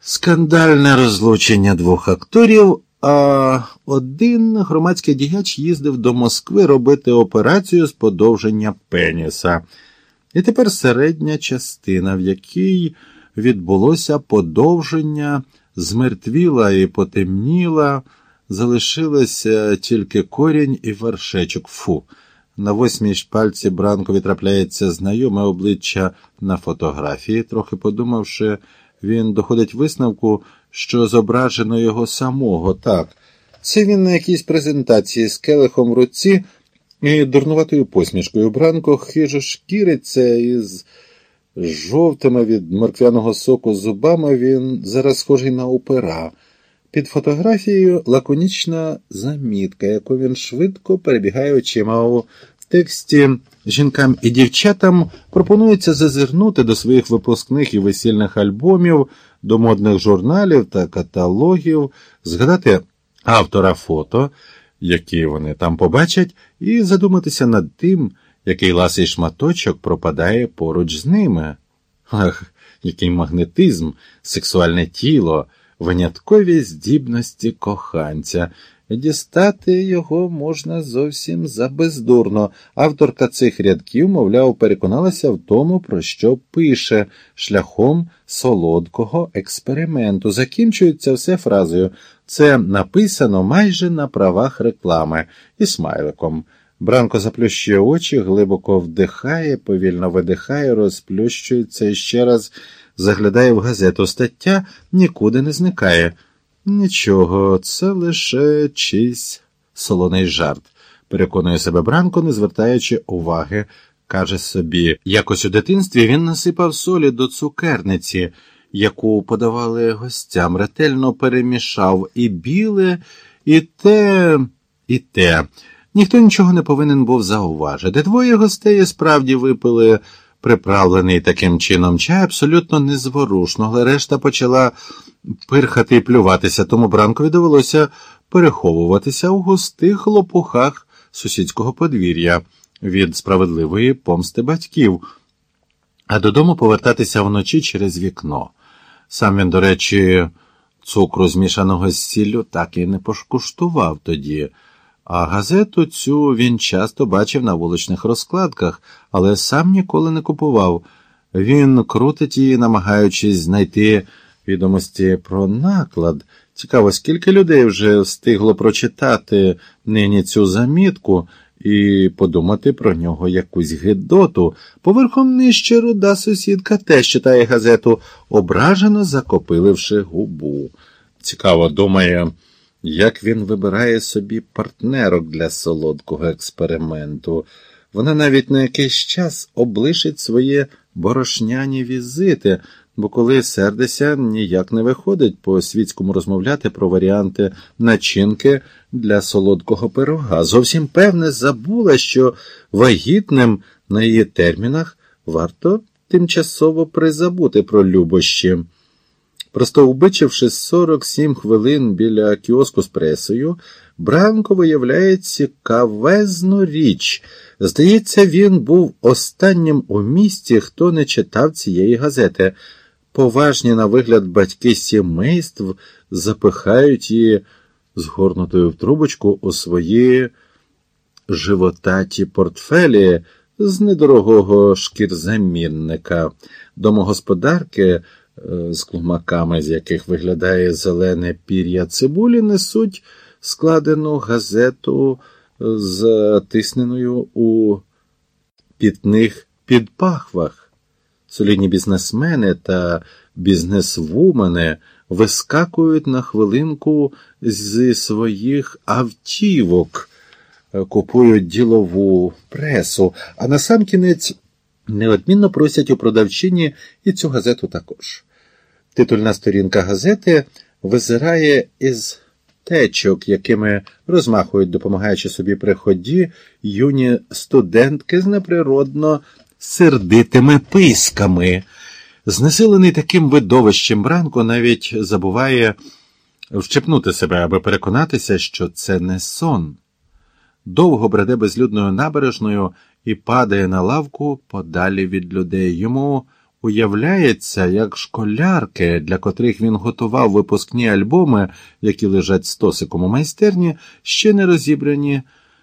скандальне розлучення двох акторів, а один громадський діяч їздив до Москви робити операцію з подовження пеніса. І тепер середня частина, в якій відбулося подовження, змертвіла і потемніла, залишилося тільки корінь і вершечок. Фу. На восьмій шпальці Бранкові трапляється знайоме обличчя на фотографії. Трохи подумавши, він доходить висновку, що зображено його самого. Так, це він на якійсь презентації з келихом в руці і дурнуватою посмішкою. Бранко хижо шкіриться із жовтими від морквяного соку зубами він зараз схожий на опера. Під фотографією лаконічна замітка, яку він швидко перебігає очима. У тексті жінкам і дівчатам пропонується зазирнути до своїх випускних і весільних альбомів, до модних журналів та каталогів, згадати автора фото, які вони там побачать, і задуматися над тим, який ласий шматочок пропадає поруч з ними. Ах, який магнетизм, сексуальне тіло, виняткові здібності коханця. Дістати його можна зовсім забездурно. Авторка цих рядків, мовляв, переконалася в тому, про що пише, шляхом солодкого експерименту. Закінчується все фразою. Це написано майже на правах реклами і смайликом. Бранко заплющує очі, глибоко вдихає, повільно видихає, розплющується і ще раз заглядає в газету. Стаття нікуди не зникає. Нічого, це лише чийсь солоний жарт, переконує себе Бранко, не звертаючи уваги, каже собі. Якось у дитинстві він насипав солі до цукерниці, яку подавали гостям, ретельно перемішав і біле, і те, і те. Ніхто нічого не повинен був зауважити. Двоє гостей справді випили приправлений таким чином чай абсолютно незворушно, але решта почала пирхати і плюватися, тому Бранкові довелося переховуватися у густих лопухах сусідського подвір'я від справедливої помсти батьків, а додому повертатися вночі через вікно. Сам він, до речі, цукру змішаного з сіллю так і не пошкуштував тоді. А газету цю він часто бачив на вуличних розкладках, але сам ніколи не купував. Він крутить її, намагаючись знайти відомості про наклад. Цікаво, скільки людей вже встигло прочитати нині цю замітку і подумати про нього якусь гидоту. Поверхом нижче руда сусідка теж читає газету, ображено закопиливши губу. Цікаво, думає як він вибирає собі партнерок для солодкого експерименту. Вона навіть на якийсь час облишить своє борошняні візити, бо коли сердися, ніяк не виходить по світському розмовляти про варіанти начинки для солодкого пирога. Зовсім певне забула, що вагітним на її термінах варто тимчасово призабути про любощі. Просто вбичивши 47 хвилин біля кіоску з пресою, Бранко виявляє цікавезну річ. Здається, він був останнім у місті, хто не читав цієї газети. Поважні на вигляд батьки сімейств запихають її згорнутою в трубочку у свої животаті портфелі з недорогого шкірзамінника. Домогосподарки з клумаками, з яких виглядає зелене пір'я цибулі, несуть складену газету з тисненою у пітних підпахвах. Солідні бізнесмени та бізнесвумени вискакують на хвилинку зі своїх автівок, купують ділову пресу, а насамкінець неодмінно просять у продавчині і цю газету також. Титульна сторінка газети визирає із течок, якими розмахують, допомагаючи собі при ході, юні студентки з неприродно сердитими писками. Знесилений таким видовищем Бранко навіть забуває вщепнути себе, аби переконатися, що це не сон. Довго бреде безлюдною набережною і падає на лавку подалі від людей. Йому Уявляється, як школярки, для котрих він готував випускні альбоми, які лежать стосиком у майстерні, ще не розібрані,